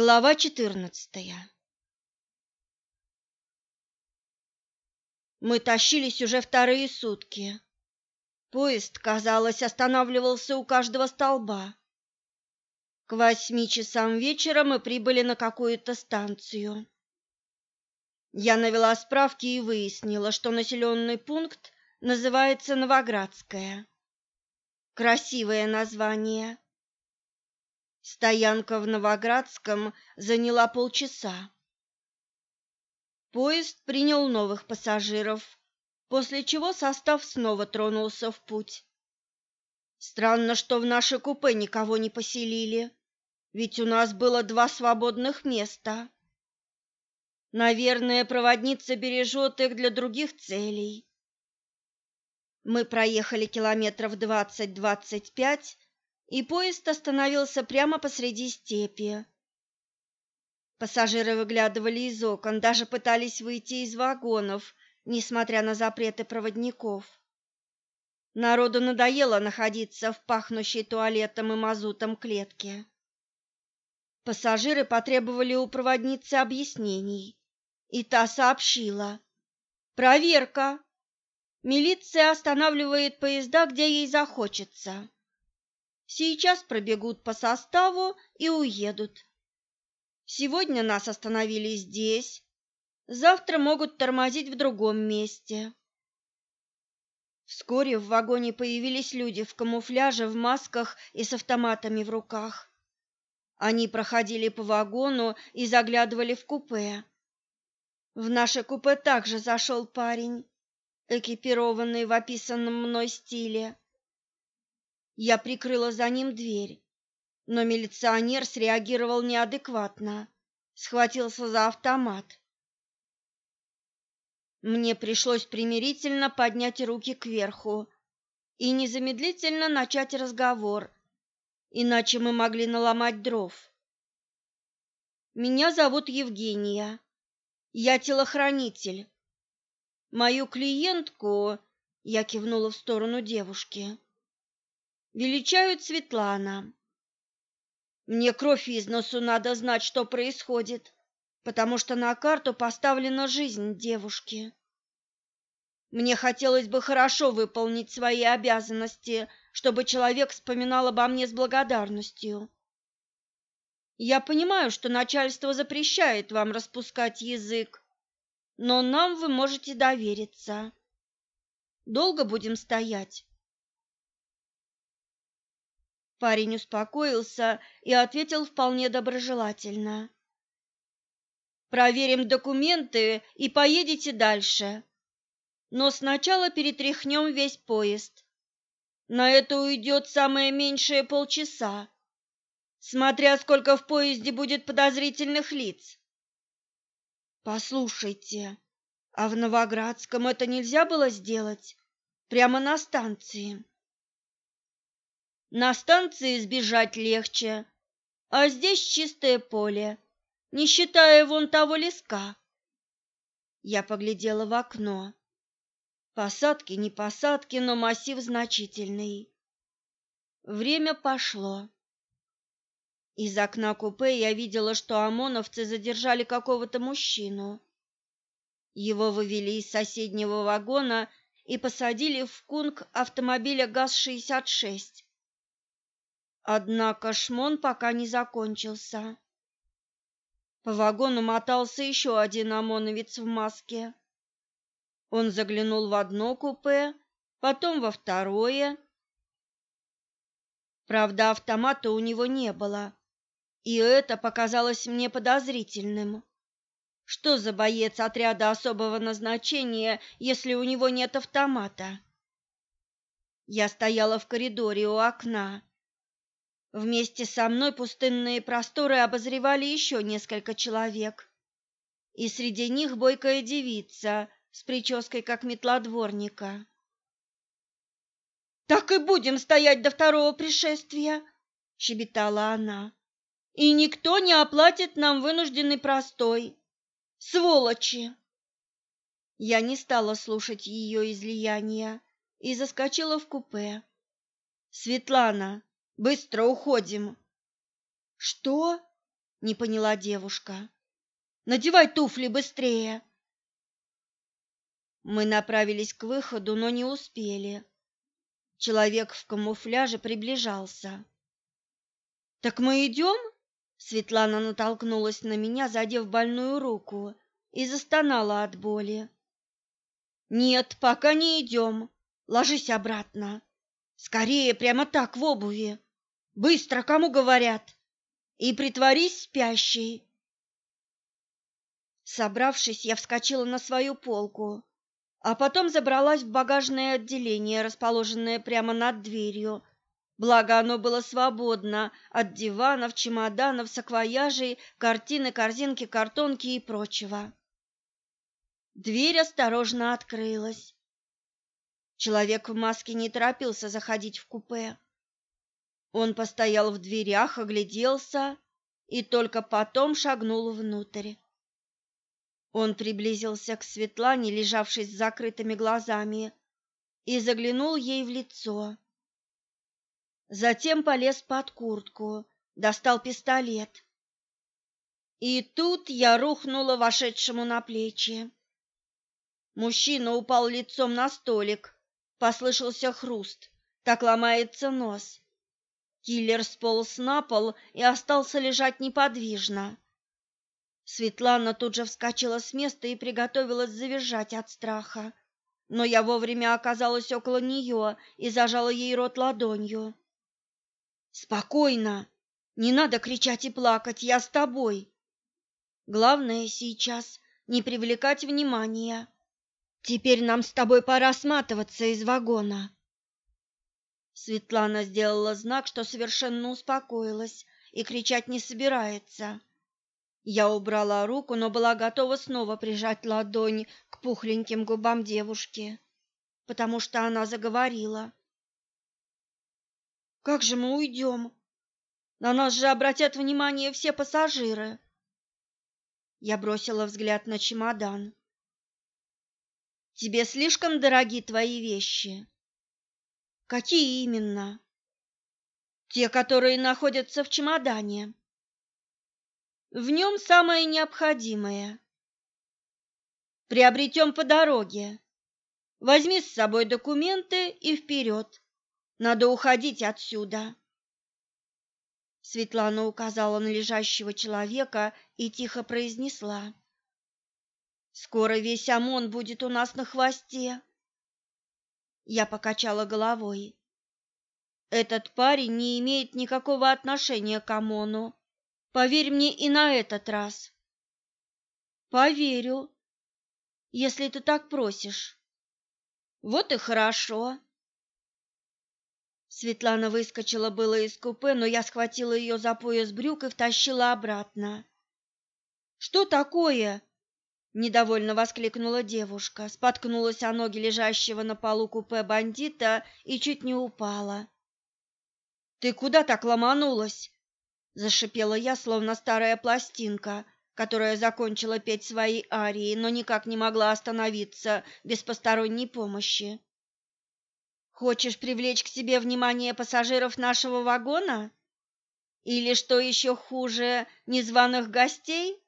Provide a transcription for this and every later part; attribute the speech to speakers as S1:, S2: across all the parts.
S1: Глава четырнадцатая Мы тащились уже вторые сутки. Поезд, казалось, останавливался у каждого столба. К восьми часам вечера мы прибыли на какую-то станцию. Я навела справки и выяснила, что населенный пункт называется Новоградская. Красивое название. Стоянка в Новоградском заняла полчаса. Поезд принял новых пассажиров, после чего состав снова тронулся в путь. Странно, что в наше купе никого не поселили, ведь у нас было два свободных места. Наверное, проводница бережет их для других целей. Мы проехали километров двадцать-двадцать пять, и поезд остановился прямо посреди степи. Пассажиры выглядывали из окон, даже пытались выйти из вагонов, несмотря на запреты проводников. Народу надоело находиться в пахнущей туалетом и мазутом клетке. Пассажиры потребовали у проводницы объяснений, и та сообщила. «Проверка! Милиция останавливает поезда, где ей захочется. Сейчас пробегут по составу и уедут. Сегодня нас остановили здесь, завтра могут тормозить в другом месте. Вскоре в вагоне появились люди в камуфляже, в масках и с автоматами в руках. Они проходили по вагону и заглядывали в купе. В наше купе также зашел парень, экипированный в описанном мной стиле. Я прикрыла за ним дверь но милиционер среагировал неадекватно, схватился за автомат. Мне пришлось примирительно поднять руки кверху и незамедлительно начать разговор, иначе мы могли наломать дров. Меня зовут Евгения. Я телохранитель. Мою клиентку, я кивнула в сторону девушки, величают Светлана. Мне кровь из носу надо знать, что происходит, потому что на карту поставлена жизнь девушки. Мне хотелось бы хорошо выполнить свои обязанности, чтобы человек вспоминал обо мне с благодарностью. Я понимаю, что начальство запрещает вам распускать язык, но нам вы можете довериться. Долго будем стоять? Парень успокоился и ответил вполне доброжелательно. Проверим документы и поедете дальше. Но сначала перетряхнем весь поезд. На это уйдет самое меньшее полчаса, смотря сколько в поезде будет подозрительных лиц. Послушайте, а в Новоградском это нельзя было сделать? Прямо на станции? На станции сбежать легче, а здесь чистое поле, не считая вон того леска. Я поглядела в окно. Посадки, не посадки, но массив значительный. Время пошло. Из окна купе я видела, что ОМОНовцы задержали какого-то мужчину. Его вывели из соседнего вагона и посадили в кунг автомобиля ГАЗ-66. Однако шмон пока не закончился. По вагону мотался еще один ОМОНовец в маске. Он заглянул в одно купе, потом во второе. Правда, автомата у него не было, и это показалось мне подозрительным. Что за боец отряда особого назначения, если у него нет автомата? Я стояла в коридоре у окна Вместе со мной пустынные просторы обозревали еще несколько человек. И среди них бойкая девица с прической, как метла дворника. «Так и будем стоять до второго пришествия!» — щебетала она. «И никто не оплатит нам вынужденный простой. Сволочи!» Я не стала слушать ее излияния и заскочила в купе. «Светлана, Быстро уходим. Что? не поняла девушка. Надевай туфли быстрее. Мы направились к выходу, но не успели. Человек в камуфляже приближался. Так мы идем?» Светлана натолкнулась на меня, задев больную руку, и застонала от боли. Нет, пока не идем. Ложись обратно. Скорее, прямо так в обуви. Быстро, кому говорят. И притворись спящей. Собравшись, я вскочила на свою полку, а потом забралась в багажное отделение, расположенное прямо над дверью. Благо оно было свободно от диванов, чемоданов, саквояжей, картины, корзинки, картонки и прочего. Дверь осторожно открылась. Человек в маске не торопился заходить в купе. Он постоял в дверях, огляделся и только потом шагнул внутрь. Он приблизился к Светлане, лежавшей с закрытыми глазами, и заглянул ей в лицо. Затем полез под куртку, достал пистолет. И тут я рухнула вошедшему на плечи. Мужчина упал лицом на столик. Послышался хруст. Так ломается нос. Киллер сполз на пол и остался лежать неподвижно. Светлана тут же вскочила с места и приготовилась завизжать от страха. Но я вовремя оказалась около нее и зажала ей рот ладонью. «Спокойно! Не надо кричать и плакать, я с тобой!» Главное сейчас не привлекать внимания. Теперь нам с тобой пора сматываться из вагона. Светлана сделала знак, что совершенно успокоилась и кричать не собирается. Я убрала руку, но была готова снова прижать ладонь к пухленьким губам девушки, потому что она заговорила. «Как же мы уйдем? На нас же обратят внимание все пассажиры!» Я бросила взгляд на чемодан. Тебе слишком дороги твои вещи. Какие именно? Те, которые находятся в чемодане. В нем самое необходимое. Приобретем по дороге. Возьми с собой документы и вперед. Надо уходить отсюда. Светлана указала на лежащего человека и тихо произнесла. Скоро весь ОМОН будет у нас на хвосте. Я покачала головой. Этот парень не имеет никакого отношения к ОМОНу. Поверь мне и на этот раз. Поверю, если ты так просишь. Вот и хорошо. Светлана выскочила было из купе, но я схватила ее за пояс брюк и втащила обратно. Что такое? Недовольно воскликнула девушка, споткнулась о ноги лежащего на полу купе бандита и чуть не упала. «Ты куда так ломанулась?» Зашипела я, словно старая пластинка, которая закончила петь свои арии, но никак не могла остановиться без посторонней помощи. «Хочешь привлечь к себе внимание пассажиров нашего вагона? Или, что еще хуже, незваных гостей?»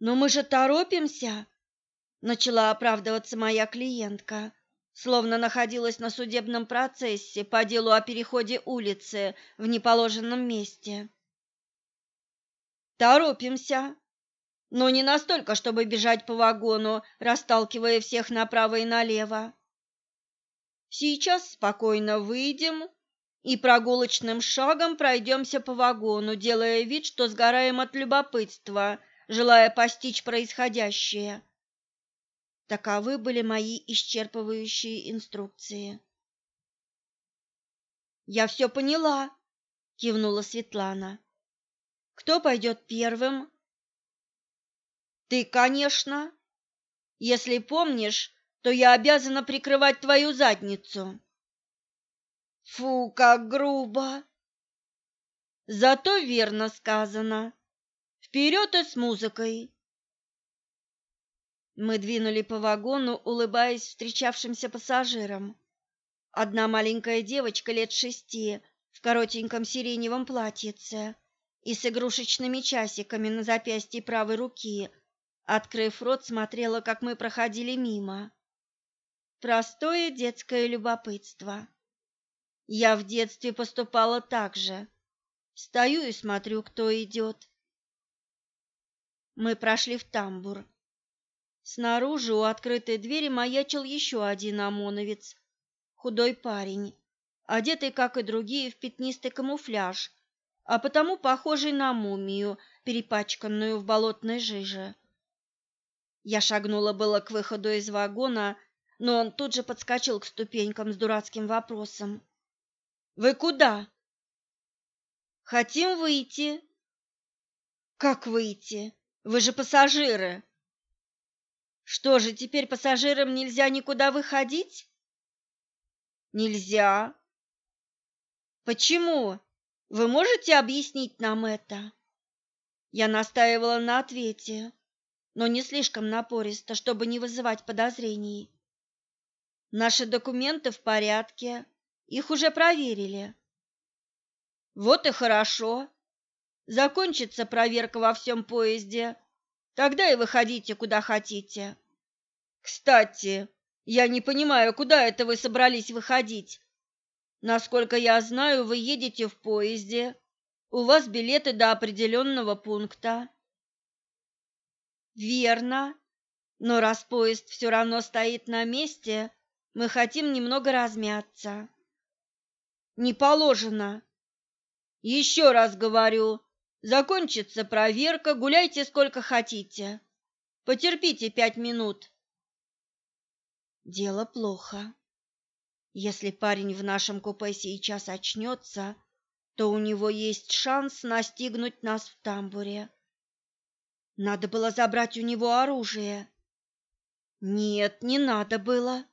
S1: «Но мы же торопимся!» — начала оправдываться моя клиентка, словно находилась на судебном процессе по делу о переходе улицы в неположенном месте. «Торопимся!» но не настолько, чтобы бежать по вагону, расталкивая всех направо и налево. Сейчас спокойно выйдем и прогулочным шагом пройдемся по вагону, делая вид, что сгораем от любопытства желая постичь происходящее. Таковы были мои исчерпывающие инструкции. «Я все поняла», — кивнула Светлана. «Кто пойдет первым?» «Ты, конечно. Если помнишь, то я обязана прикрывать твою задницу». «Фу, как грубо!» «Зато верно сказано», Вперед и с музыкой!» Мы двинули по вагону, улыбаясь встречавшимся пассажирам. Одна маленькая девочка лет шести в коротеньком сиреневом платьице и с игрушечными часиками на запястье правой руки, открыв рот, смотрела, как мы проходили мимо. Простое детское любопытство. Я в детстве поступала так же. Стою и смотрю, кто идет. Мы прошли в тамбур. Снаружи у открытой двери маячил еще один ОМОНовец, худой парень, одетый, как и другие, в пятнистый камуфляж, а потому похожий на мумию, перепачканную в болотной жиже. Я шагнула было к выходу из вагона, но он тут же подскочил к ступенькам с дурацким вопросом. «Вы куда?» «Хотим выйти». «Как выйти? Вы же пассажиры!» «Что же, теперь пассажирам нельзя никуда выходить?» «Нельзя». «Почему? Вы можете объяснить нам это?» Я настаивала на ответе но не слишком напористо, чтобы не вызывать подозрений. Наши документы в порядке, их уже проверили. Вот и хорошо. Закончится проверка во всем поезде, тогда и выходите куда хотите. Кстати, я не понимаю, куда это вы собрались выходить? Насколько я знаю, вы едете в поезде, у вас билеты до определенного пункта. Верно. Но раз поезд все равно стоит на месте, мы хотим немного размяться. Не положено. Еще раз говорю, закончится проверка, гуляйте сколько хотите. Потерпите пять минут. Дело плохо. Если парень в нашем купе сейчас очнется, то у него есть шанс настигнуть нас в тамбуре. Надо было забрать у него оружие. Нет, не надо было.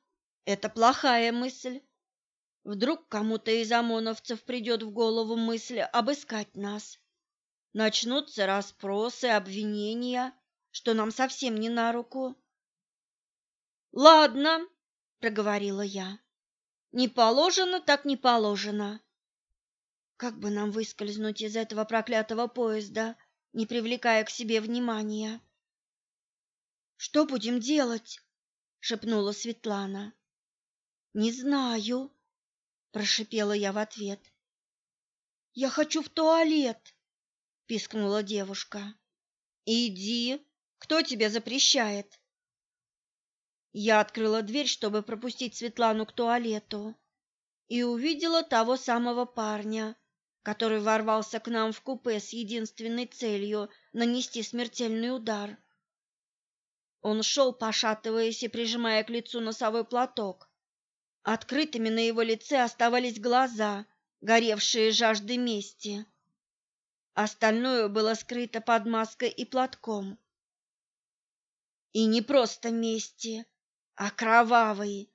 S1: Это плохая мысль. Вдруг кому-то из ОМОНовцев придет в голову мысль обыскать нас. Начнутся расспросы, обвинения, что нам совсем не на руку. «Ладно», — проговорила я. «Не положено, так не положено. Как бы нам выскользнуть из этого проклятого поезда?» не привлекая к себе внимания. Что будем делать? шепнула Светлана. Не знаю, прошипела я в ответ. Я хочу в туалет, пискнула девушка. Иди, кто тебе запрещает? Я открыла дверь, чтобы пропустить Светлану к туалету, и увидела того самого парня, который ворвался к нам в купе с единственной целью нанести смертельный удар. Он шел, пошатываясь и прижимая к лицу носовой платок. Открытыми на его лице оставались глаза, горевшие жаждой мести. Остальное было скрыто под маской и платком. И не просто мести, а кровавой,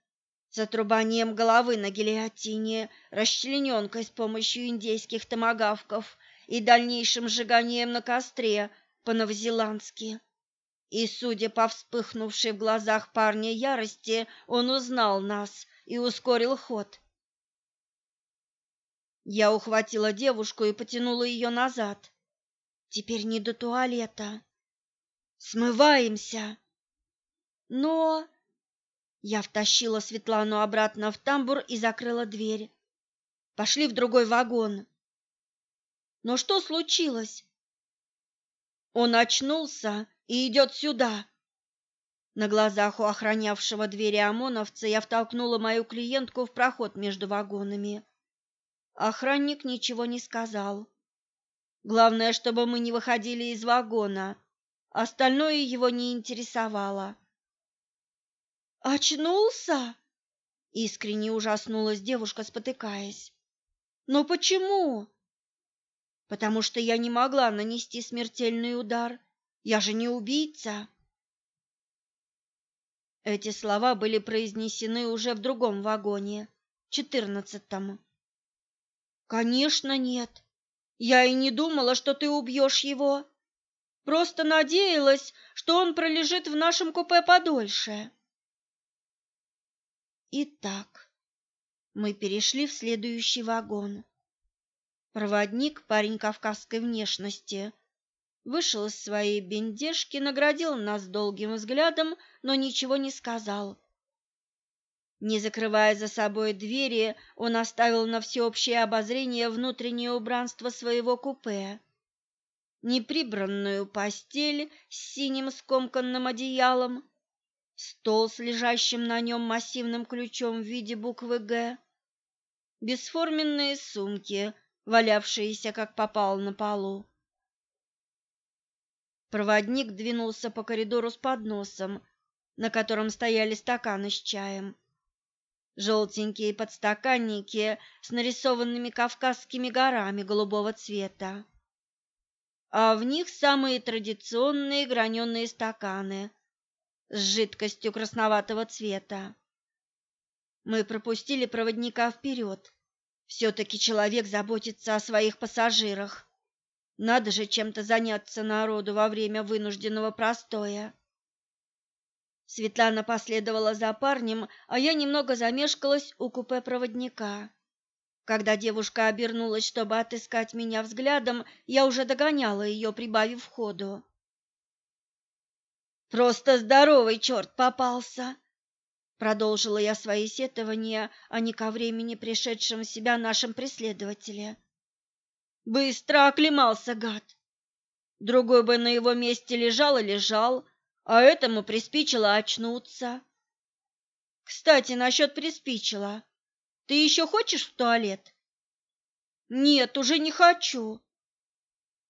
S1: с отрубанием головы на гильотине, расчлененкой с помощью индейских томагавков и дальнейшим сжиганием на костре по-новозеландски. И, судя по вспыхнувшей в глазах парня ярости, он узнал нас и ускорил ход. Я ухватила девушку и потянула ее назад. Теперь не до туалета. Смываемся. Но я втащила Светлану обратно в тамбур и закрыла дверь. Пошли в другой вагон. Но что случилось? Он очнулся и идет сюда. На глазах у охранявшего двери ОМОНовца я втолкнула мою клиентку в проход между вагонами. Охранник ничего не сказал. Главное, чтобы мы не выходили из вагона. Остальное его не интересовало. Очнулся? Искренне ужаснулась девушка, спотыкаясь. Но почему? Потому что я не могла нанести смертельный удар. Я же не убийца. Эти слова были произнесены уже в другом вагоне, четырнадцатом. Конечно, нет. Я и не думала, что ты убьешь его. Просто надеялась, что он пролежит в нашем купе подольше. Итак, мы перешли в следующий вагон. Проводник, парень кавказской внешности, вышел из своей бендежки, наградил нас долгим взглядом, но ничего не сказал. Не закрывая за собой двери, он оставил на всеобщее обозрение внутреннее убранство своего купе. Неприбранную постель с синим скомканным одеялом, стол с лежащим на нем массивным ключом в виде буквы «Г», бесформенные сумки, валявшиеся как попало на полу. Проводник двинулся по коридору с подносом, на котором стояли стаканы с чаем. Желтенькие подстаканники с нарисованными кавказскими горами голубого цвета. А в них самые традиционные граненые стаканы с жидкостью красноватого цвета. Мы пропустили проводника вперед. Все-таки человек заботится о своих пассажирах. Надо же чем-то заняться народу во время вынужденного простоя. Светлана последовала за парнем, а я немного замешкалась у купе проводника. Когда девушка обернулась, чтобы отыскать меня взглядом, я уже догоняла ее, прибавив ходу. «Просто здоровый черт попался!» Продолжила я свои сетования, а не ко времени пришедшем в себя нашем преследователе. Быстро оклемался гад. Другой бы на его месте лежал и лежал, а этому приспичило очнуться. Кстати, насчет приспичило. Ты еще хочешь в туалет? Нет, уже не хочу.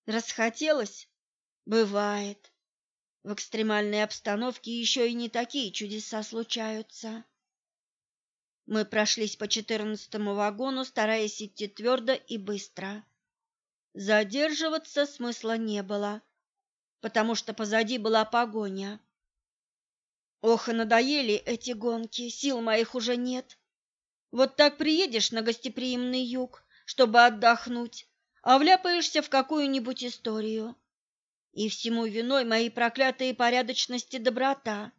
S1: Расхотелось? Бывает. В экстремальной обстановке еще и не такие чудеса случаются. Мы прошлись по четырнадцатому вагону, стараясь идти твердо и быстро. Задерживаться смысла не было, потому что позади была погоня. Ох, и надоели эти гонки, сил моих уже нет. Вот так приедешь на гостеприимный юг, чтобы отдохнуть, а вляпаешься в какую-нибудь историю. И всему виной мои проклятые порядочность и доброта.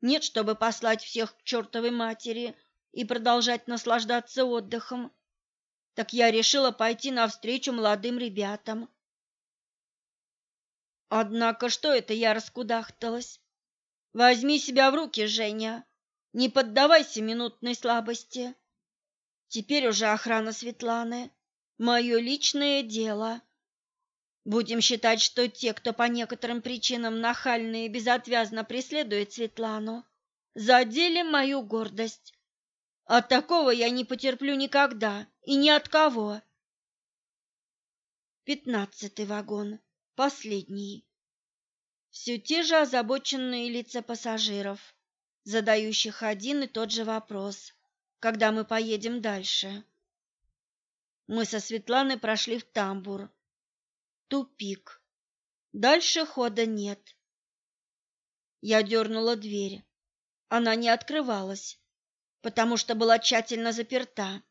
S1: Нет, чтобы послать всех к чертовой матери и продолжать наслаждаться отдыхом. Так я решила пойти навстречу молодым ребятам. Однако что это я раскудахталась? Возьми себя в руки, Женя. Не поддавайся минутной слабости. Теперь уже охрана Светланы — мое личное дело. Будем считать, что те, кто по некоторым причинам нахально и безотвязно преследует Светлану, задели мою гордость. От такого я не потерплю никогда и ни от кого. Пятнадцатый вагон, последний. Все те же озабоченные лица пассажиров, задающих один и тот же вопрос, когда мы поедем дальше. Мы со Светланой прошли в тамбур Тупик. Дальше хода нет. Я дернула дверь. Она не открывалась, потому что была тщательно заперта.